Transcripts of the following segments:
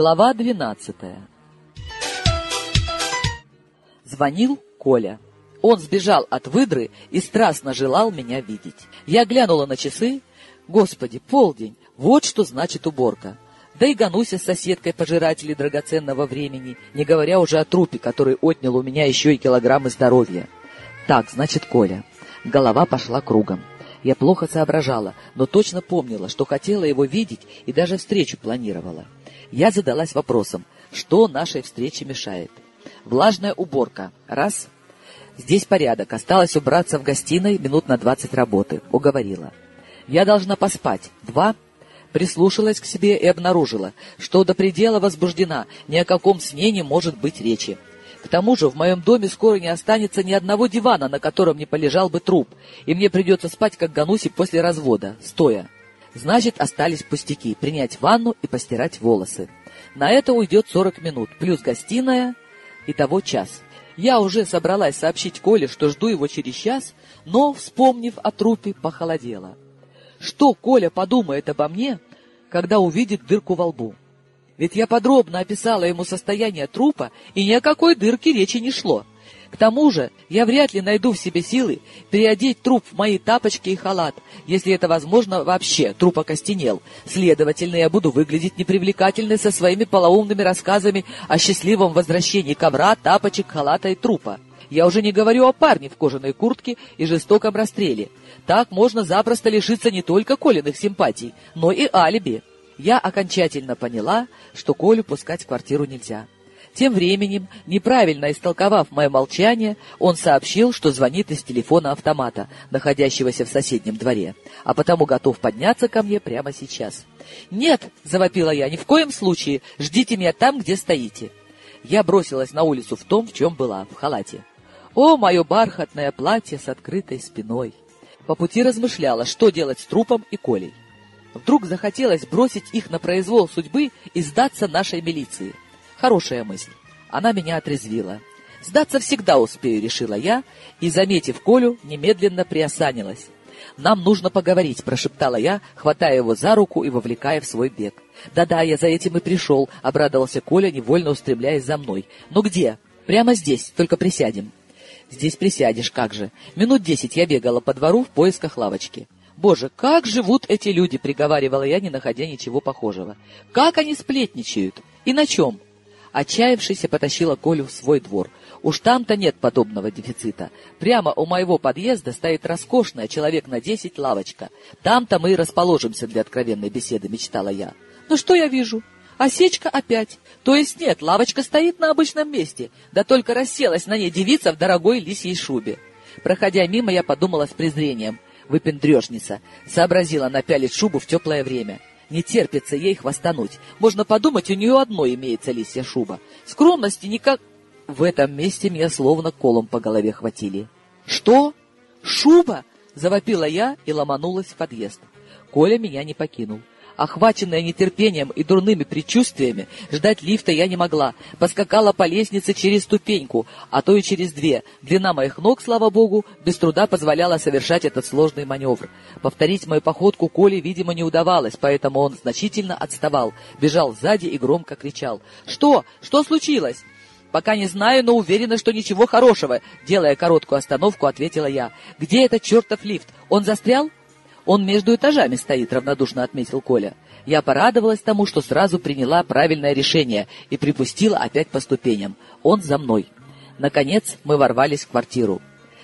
Глава двенадцатая. Звонил Коля. Он сбежал от выдры и страстно желал меня видеть. Я глянула на часы. Господи, полдень. Вот что значит уборка. Да и гонусь с соседкой пожиратели драгоценного времени, не говоря уже о трупе, который отнял у меня еще и килограммы здоровья. Так, значит, Коля. Голова пошла кругом. Я плохо соображала, но точно помнила, что хотела его видеть и даже встречу планировала. Я задалась вопросом, что нашей встрече мешает. Влажная уборка. Раз. Здесь порядок. Осталось убраться в гостиной минут на двадцать работы. Уговорила. Я должна поспать. Два. Прислушалась к себе и обнаружила, что до предела возбуждена, ни о каком сне не может быть речи. К тому же в моем доме скоро не останется ни одного дивана, на котором не полежал бы труп, и мне придется спать, как Гануси после развода, стоя. Значит, остались пустяки — принять ванну и постирать волосы. На это уйдет сорок минут, плюс гостиная, и того час. Я уже собралась сообщить Коле, что жду его через час, но, вспомнив о трупе, похолодела. Что Коля подумает обо мне, когда увидит дырку во лбу? Ведь я подробно описала ему состояние трупа, и ни о какой дырке речи не шло. К тому же я вряд ли найду в себе силы переодеть труп в мои тапочки и халат, если это возможно вообще, труп окостенел. Следовательно, я буду выглядеть непривлекательной со своими полоумными рассказами о счастливом возвращении ковра, тапочек, халата и трупа. Я уже не говорю о парне в кожаной куртке и жестоком расстреле. Так можно запросто лишиться не только Колиных симпатий, но и алиби я окончательно поняла, что Колю пускать в квартиру нельзя. Тем временем, неправильно истолковав мое молчание, он сообщил, что звонит из телефона автомата, находящегося в соседнем дворе, а потому готов подняться ко мне прямо сейчас. «Нет!» — завопила я. «Ни в коем случае! Ждите меня там, где стоите!» Я бросилась на улицу в том, в чем была, в халате. О, мое бархатное платье с открытой спиной! По пути размышляла, что делать с трупом и Колей. Вдруг захотелось бросить их на произвол судьбы и сдаться нашей милиции. Хорошая мысль. Она меня отрезвила. «Сдаться всегда успею», — решила я, и, заметив Колю, немедленно приосанилась. «Нам нужно поговорить», — прошептала я, хватая его за руку и вовлекая в свой бег. «Да-да, я за этим и пришел», — обрадовался Коля, невольно устремляясь за мной. «Ну где?» «Прямо здесь, только присядем». «Здесь присядешь, как же». Минут десять я бегала по двору в поисках лавочки. «Боже, как живут эти люди!» — приговаривала я, не находя ничего похожего. «Как они сплетничают! И на чем?» Отчаявшись, потащила Колю в свой двор. Уж там-то нет подобного дефицита. Прямо у моего подъезда стоит роскошная, человек на десять, лавочка. Там-то мы и расположимся для откровенной беседы, мечтала я. Ну что я вижу? Осечка опять. То есть нет, лавочка стоит на обычном месте, да только расселась на ней девица в дорогой лисьей шубе. Проходя мимо, я подумала с презрением — выпендрежница, сообразила напялить шубу в теплое время. Не терпится ей хвостануть. Можно подумать, у нее одной имеется лисья шуба. Скромности никак... В этом месте меня словно колом по голове хватили. «Что? Шуба?» — завопила я и ломанулась в подъезд. Коля меня не покинул. Охваченная нетерпением и дурными предчувствиями, ждать лифта я не могла. Поскакала по лестнице через ступеньку, а то и через две. Длина моих ног, слава богу, без труда позволяла совершать этот сложный маневр. Повторить мою походку Коле, видимо, не удавалось, поэтому он значительно отставал, бежал сзади и громко кричал. «Что? Что случилось?» «Пока не знаю, но уверена, что ничего хорошего», — делая короткую остановку, ответила я. «Где этот чертов лифт? Он застрял?» «Он между этажами стоит», — равнодушно отметил Коля. Я порадовалась тому, что сразу приняла правильное решение и припустила опять по ступеням. Он за мной. Наконец мы ворвались в квартиру.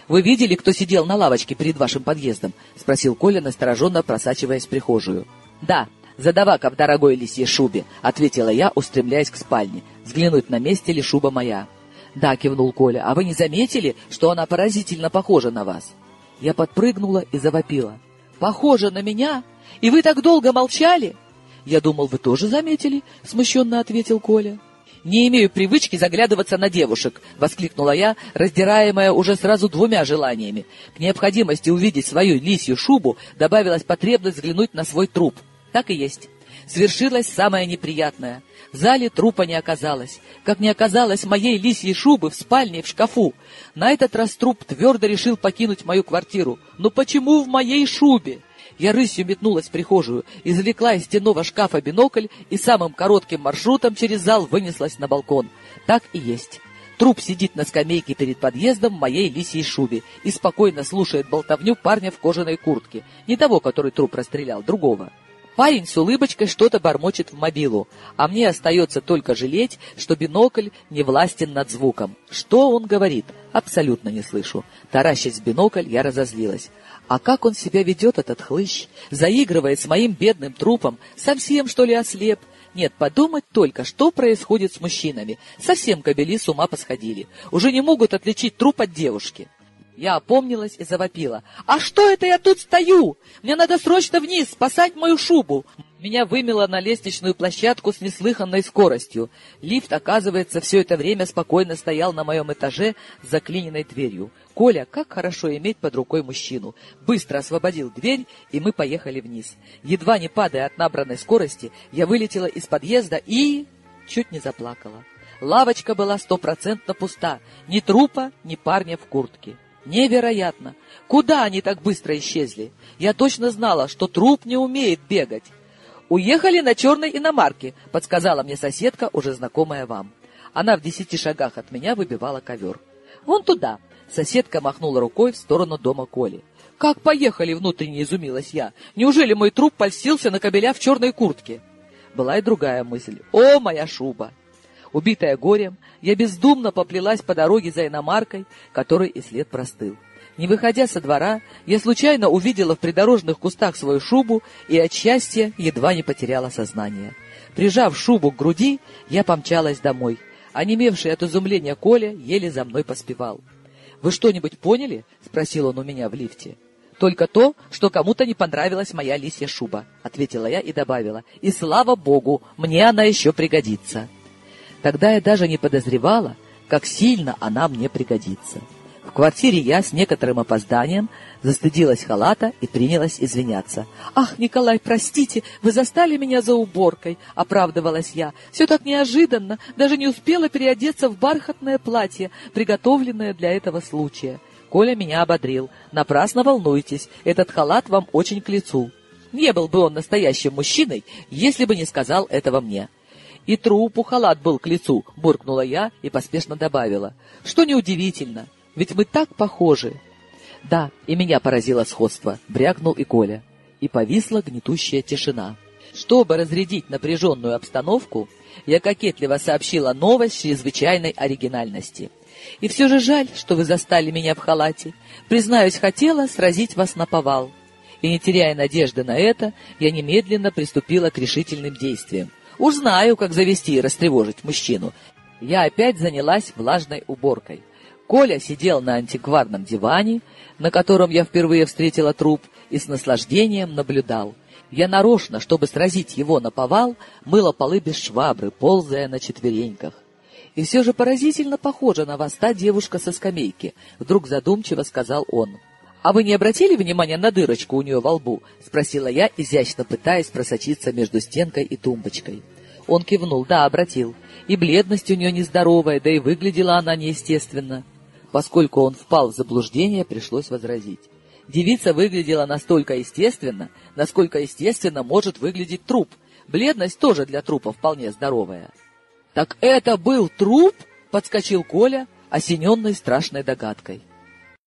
«Вы видели, кто сидел на лавочке перед вашим подъездом?» — спросил Коля, настороженно просачиваясь в прихожую. «Да, задавака в дорогой лисьей шубе», — ответила я, устремляясь к спальне. «Взглянуть, на месте ли шуба моя». «Да», — кивнул Коля, — «а вы не заметили, что она поразительно похожа на вас?» Я подпрыгнула и завопила похожа на меня? И вы так долго молчали?» «Я думал, вы тоже заметили», — смущенно ответил Коля. «Не имею привычки заглядываться на девушек», — воскликнула я, раздираемая уже сразу двумя желаниями. К необходимости увидеть свою лисью шубу добавилась потребность взглянуть на свой труп. Так и есть. Свершилось самое неприятное. В зале трупа не оказалось, как не оказалось моей лисьей шубы в спальне в шкафу. На этот раз труп твердо решил покинуть мою квартиру. Но почему в моей шубе? Я рысью метнулась в прихожую, извлекла из стенного шкафа бинокль и самым коротким маршрутом через зал вынеслась на балкон. Так и есть. Труп сидит на скамейке перед подъездом в моей лисьей шубе и спокойно слушает болтовню парня в кожаной куртке. Не того, который труп расстрелял, другого. Парень с улыбочкой что-то бормочет в мобилу, а мне остается только жалеть, что бинокль не властен над звуком. Что он говорит? Абсолютно не слышу. Таращась в бинокль, я разозлилась. А как он себя ведет, этот хлыщ? Заигрывает с моим бедным трупом, совсем, что ли, ослеп? Нет, подумать только, что происходит с мужчинами. Совсем кобели с ума посходили. Уже не могут отличить труп от девушки. Я опомнилась и завопила. «А что это я тут стою? Мне надо срочно вниз, спасать мою шубу!» Меня вымело на лестничную площадку с неслыханной скоростью. Лифт, оказывается, все это время спокойно стоял на моем этаже с заклиненной дверью. Коля, как хорошо иметь под рукой мужчину. Быстро освободил дверь, и мы поехали вниз. Едва не падая от набранной скорости, я вылетела из подъезда и... чуть не заплакала. Лавочка была стопроцентно пуста. Ни трупа, ни парня в куртке. Невероятно! Куда они так быстро исчезли? Я точно знала, что труп не умеет бегать. «Уехали на черной иномарке», — подсказала мне соседка, уже знакомая вам. Она в десяти шагах от меня выбивала ковер. «Вон туда», — соседка махнула рукой в сторону дома Коли. «Как поехали?» — внутренне изумилась я. «Неужели мой труп польстился на кобеля в черной куртке?» Была и другая мысль. «О, моя шуба!» Убитая горем, я бездумно поплелась по дороге за иномаркой, которой и след простыл. Не выходя со двора, я случайно увидела в придорожных кустах свою шубу и от счастья едва не потеряла сознание. Прижав шубу к груди, я помчалась домой. Онемевший от изумления Коля еле за мной поспевал. «Вы что-нибудь поняли?» — спросил он у меня в лифте. «Только то, что кому-то не понравилась моя лисья шуба», — ответила я и добавила. «И слава богу, мне она еще пригодится». Тогда я даже не подозревала, как сильно она мне пригодится. В квартире я с некоторым опозданием застыдилась халата и принялась извиняться. «Ах, Николай, простите, вы застали меня за уборкой», — оправдывалась я. «Все так неожиданно, даже не успела переодеться в бархатное платье, приготовленное для этого случая». Коля меня ободрил. «Напрасно волнуйтесь, этот халат вам очень к лицу». Не был бы он настоящим мужчиной, если бы не сказал этого мне. «И трупу халат был к лицу», — буркнула я и поспешно добавила. «Что неудивительно, ведь мы так похожи». «Да, и меня поразило сходство», — брякнул и Коля. И повисла гнетущая тишина. Чтобы разрядить напряженную обстановку, я кокетливо сообщила новость чрезвычайной оригинальности. «И все же жаль, что вы застали меня в халате. Признаюсь, хотела сразить вас на повал». И не теряя надежды на это, я немедленно приступила к решительным действиям. Уж знаю, как завести и растревожить мужчину. Я опять занялась влажной уборкой. Коля сидел на антикварном диване, на котором я впервые встретила труп, и с наслаждением наблюдал. Я нарочно, чтобы сразить его на повал, мыла полы без швабры, ползая на четвереньках. И все же поразительно похожа на вас та девушка со скамейки, вдруг задумчиво сказал он. «А вы не обратили внимания на дырочку у нее во лбу?» — спросила я, изящно пытаясь просочиться между стенкой и тумбочкой. Он кивнул. «Да, обратил. И бледность у нее нездоровая, да и выглядела она неестественно». Поскольку он впал в заблуждение, пришлось возразить. Девица выглядела настолько естественно, насколько естественно может выглядеть труп. Бледность тоже для трупа вполне здоровая. «Так это был труп?» — подскочил Коля, осененный страшной догадкой.